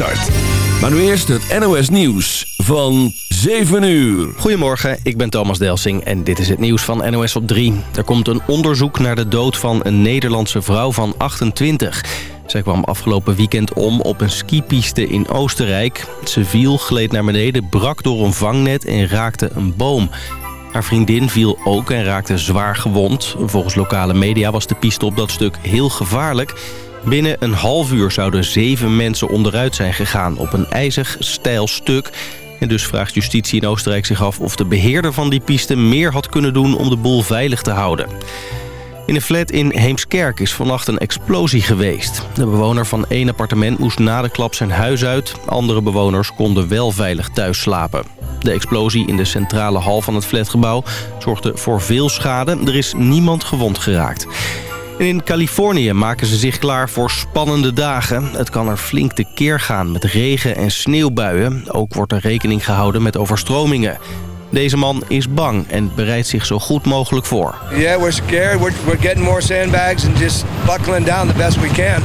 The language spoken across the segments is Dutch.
Start. Maar nu eerst het NOS Nieuws van 7 uur. Goedemorgen, ik ben Thomas Delsing en dit is het nieuws van NOS op 3. Er komt een onderzoek naar de dood van een Nederlandse vrouw van 28. Zij kwam afgelopen weekend om op een skipiste in Oostenrijk. Ze viel, gleed naar beneden, brak door een vangnet en raakte een boom. Haar vriendin viel ook en raakte zwaar gewond. Volgens lokale media was de piste op dat stuk heel gevaarlijk... Binnen een half uur zouden zeven mensen onderuit zijn gegaan op een ijzig stijl stuk. En dus vraagt justitie in Oostenrijk zich af of de beheerder van die piste meer had kunnen doen om de boel veilig te houden. In een flat in Heemskerk is vannacht een explosie geweest. De bewoner van één appartement moest na de klap zijn huis uit. Andere bewoners konden wel veilig thuis slapen. De explosie in de centrale hal van het flatgebouw zorgde voor veel schade. Er is niemand gewond geraakt. In Californië maken ze zich klaar voor spannende dagen. Het kan er flink tekeer gaan met regen en sneeuwbuien. Ook wordt er rekening gehouden met overstromingen. Deze man is bang en bereidt zich zo goed mogelijk voor. Yeah, we're scared. We're, we're getting more sandbags and just buckling down the best we can.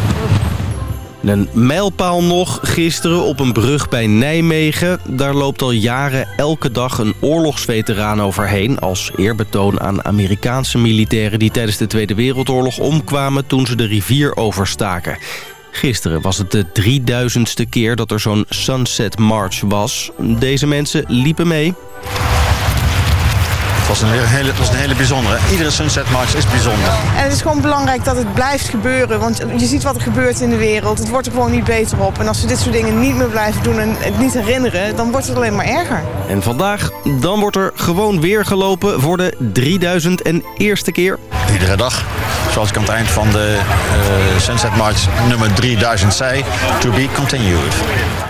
Een mijlpaal nog gisteren op een brug bij Nijmegen. Daar loopt al jaren elke dag een oorlogsveteraan overheen... als eerbetoon aan Amerikaanse militairen die tijdens de Tweede Wereldoorlog omkwamen... toen ze de rivier overstaken. Gisteren was het de 3000ste keer dat er zo'n Sunset March was. Deze mensen liepen mee was een hele, het was een hele bijzondere. Iedere Sunset March is bijzonder. En het is gewoon belangrijk dat het blijft gebeuren. Want je ziet wat er gebeurt in de wereld. Het wordt er gewoon niet beter op. En als we dit soort dingen niet meer blijven doen en het niet herinneren... dan wordt het alleen maar erger. En vandaag, dan wordt er gewoon weer gelopen voor de 3001ste keer. Iedere dag. Zoals ik aan het eind van de uh, Sunset March nummer 3000 zei. To be continued.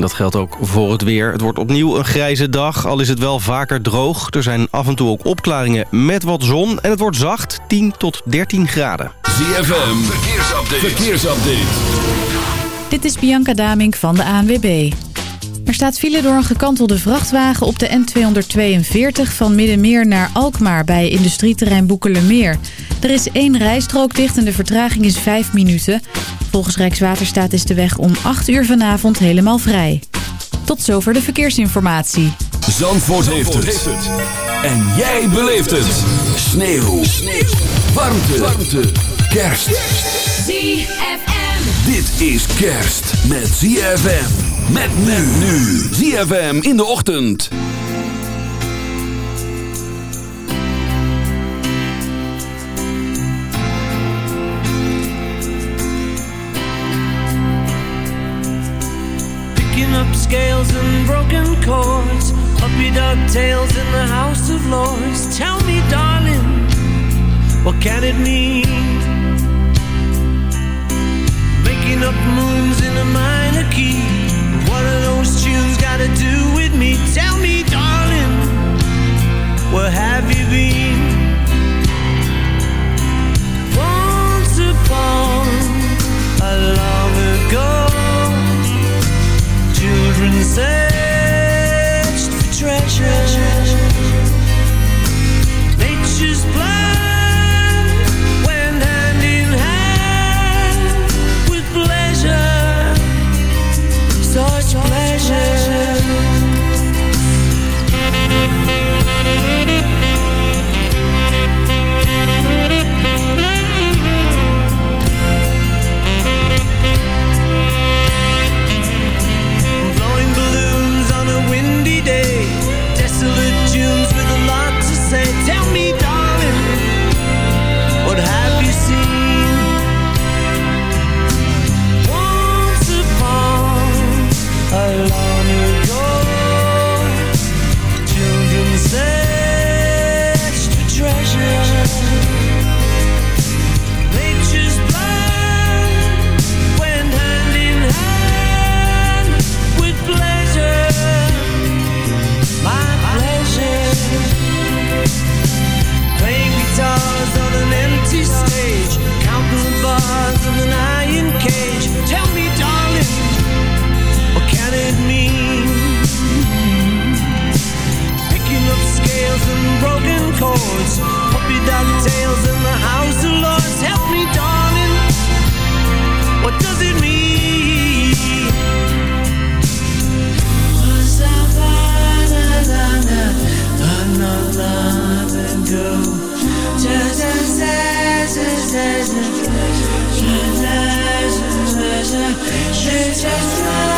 Dat geldt ook voor het weer. Het wordt opnieuw een grijze dag, al is het wel vaker droog. Er zijn af en toe ook opklaringen met wat zon. En het wordt zacht, 10 tot 13 graden. ZFM, verkeersupdate. verkeersupdate. Dit is Bianca Damink van de ANWB. Er staat file door een gekantelde vrachtwagen op de N242 van Middenmeer naar Alkmaar bij industrieterrein Boekelermeer. Er is één rijstrook dicht en de vertraging is 5 minuten. Volgens Rijkswaterstaat is de weg om 8 uur vanavond helemaal vrij. Tot zover de verkeersinformatie. Zandvoort, heeft, het. En jij beleeft het. Sneeuw. Sneeuw. Warmte. Warmte. Kerst. ZFM. Dit is kerst met ZFM. Met men nu. ZFM in de ochtend. Picking up scales and broken chords. Puppy dog tails in the House of Lords. Tell me, darling, what can it mean? Making up moons in a minor key. Those tunes got to do with me? Tell me, darling, where have you been? Once upon a long ago, children searched for treasure. Nature's plan such pleasure. chords. Puppy dog tails in the house of lords. Help me darling. What does it mean? Was I another girl Just as as as as as as as as as as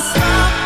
Stop.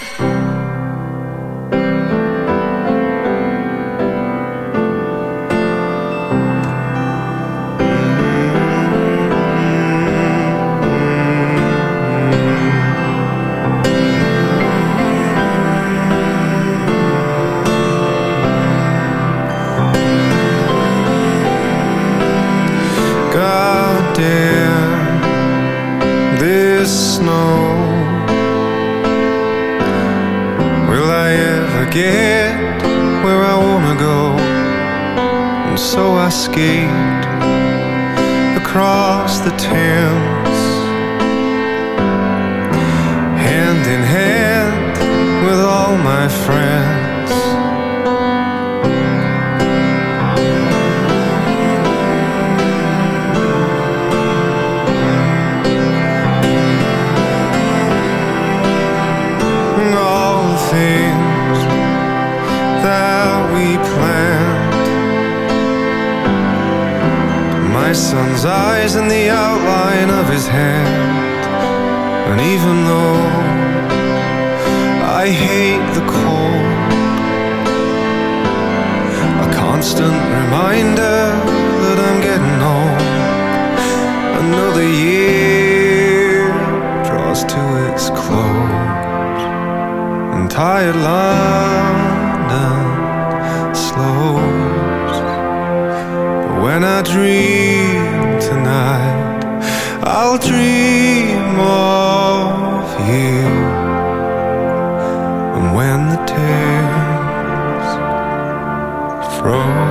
escaped I'll dream of you. And when the tears froze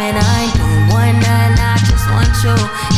and I don't want that. I just want you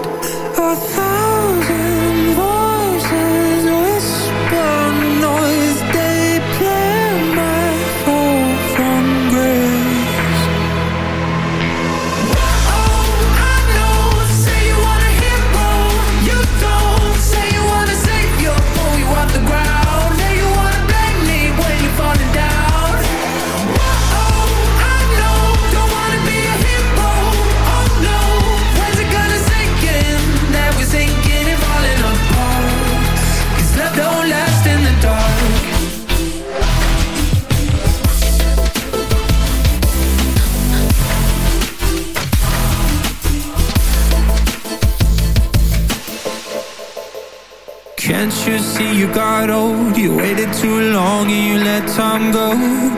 long and you let time go.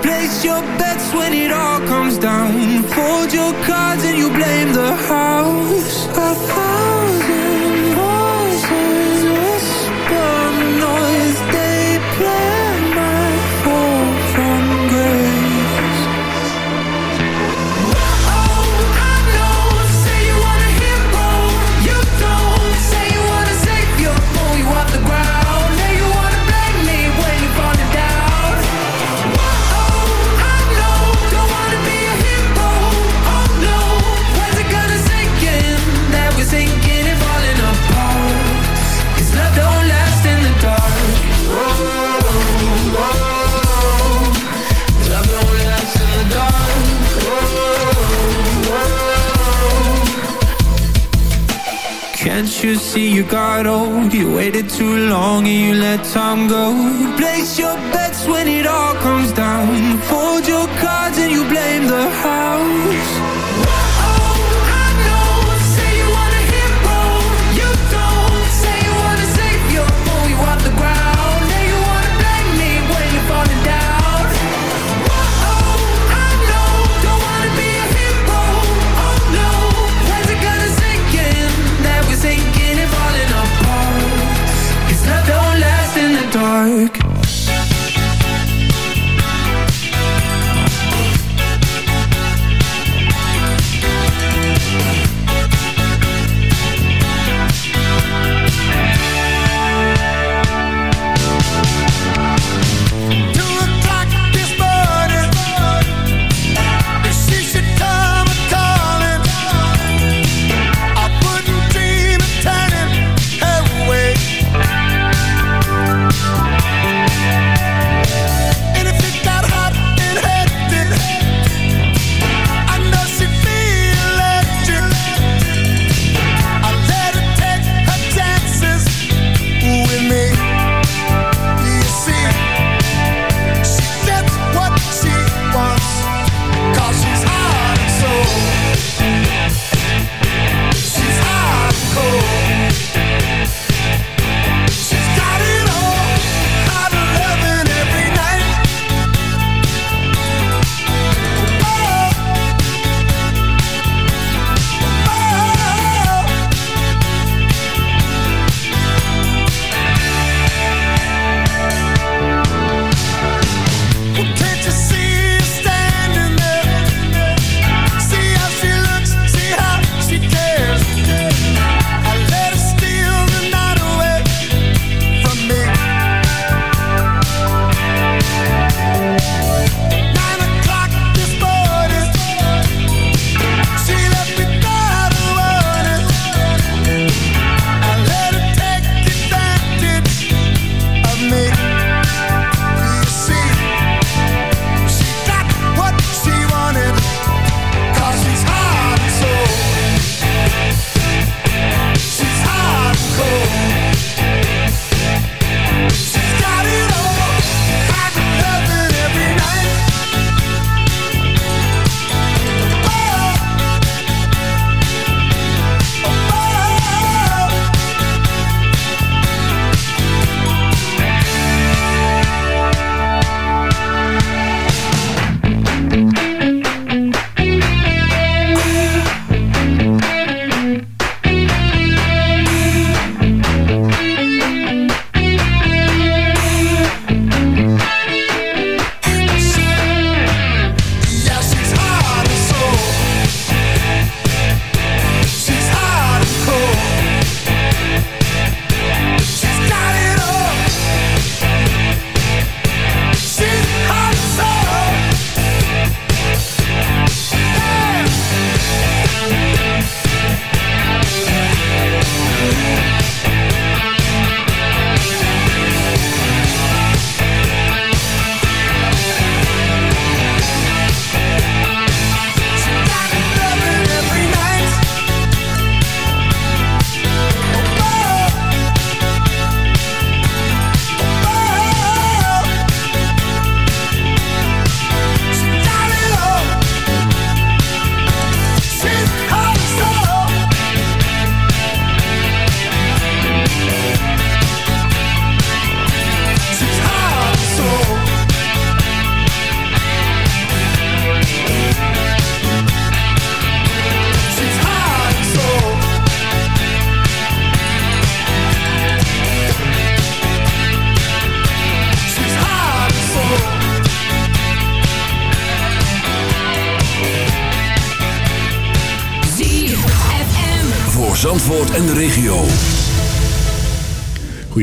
Place your bets when it all comes down. Fold your cards and you blame the house. A thousand voices whisper noise. They play.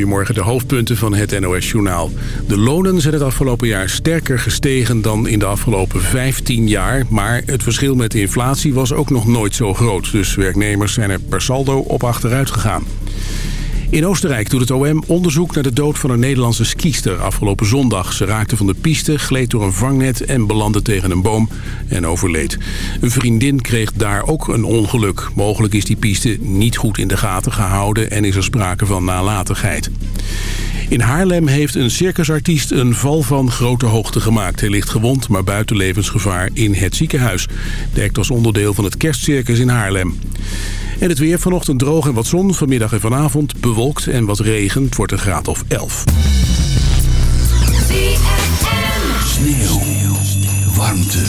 Goedemorgen, de hoofdpunten van het NOS-journaal. De lonen zijn het afgelopen jaar sterker gestegen dan in de afgelopen 15 jaar... maar het verschil met de inflatie was ook nog nooit zo groot. Dus werknemers zijn er per saldo op achteruit gegaan. In Oostenrijk doet het OM onderzoek naar de dood van een Nederlandse skiester afgelopen zondag. Ze raakte van de piste, gleed door een vangnet en belandde tegen een boom en overleed. Een vriendin kreeg daar ook een ongeluk. Mogelijk is die piste niet goed in de gaten gehouden en is er sprake van nalatigheid. In Haarlem heeft een circusartiest een val van grote hoogte gemaakt. Hij ligt gewond, maar buiten levensgevaar in het ziekenhuis. De act was onderdeel van het kerstcircus in Haarlem. En het weer vanochtend droog en wat zon. Vanmiddag en vanavond bewolkt en wat regen. Het wordt een graad of 11. Sneeuw. Warmte.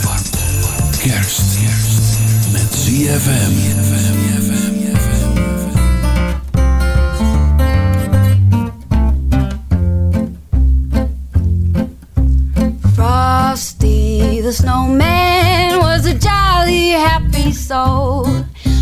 Kerst. Met ZFM. Frosty the snowman was a jolly happy soul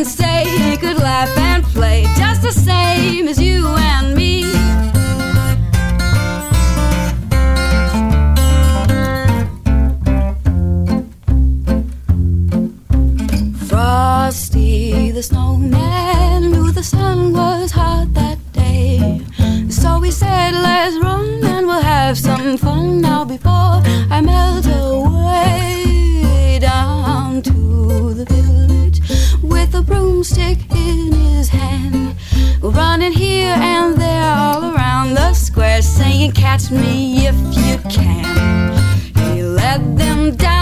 say he could laugh and play just the same as you and me. Frosty the snowman knew the sun was hot that day. So he said, Let's run and we'll have some fun now before I melt away down to the village broomstick in his hand. Running here and there all around the square, saying, Catch me if you can. He led them down